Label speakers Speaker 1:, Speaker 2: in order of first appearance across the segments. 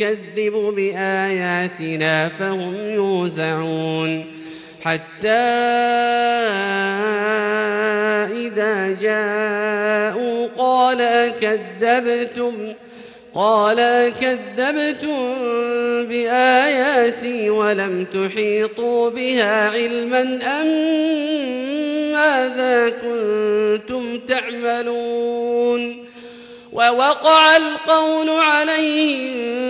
Speaker 1: يكذب بآياتنا فهم يوزعون حتى إذا جاءوا قال كذبتم قال كذبتم بآياتي ولم تحيطوا بها علما أم ماذا كنتم تعملون ووقع القول عليهم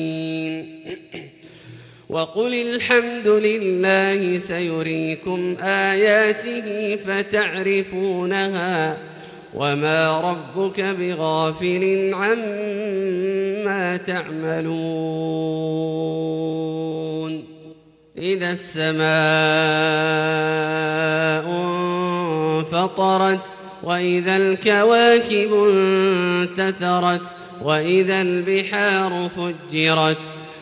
Speaker 1: وقل الحمد لله سيريكم آياته فتعرفونها وما ربك بغافل عما ما تعملون. إذا السماء انفطرت وإذا الكواكب انتثرت وإذا البحار فجرت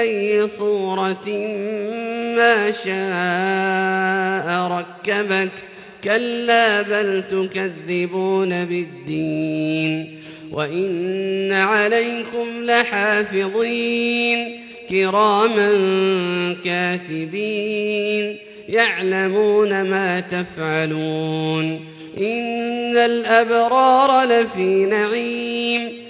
Speaker 1: أي صورة ما شاء ركبك. كلا بل تكذبون بالدين. وإن عليكم لحافظين. كراما كاتبين. يعلمون ما تفعلون. إن الأبرار لفي نعيم.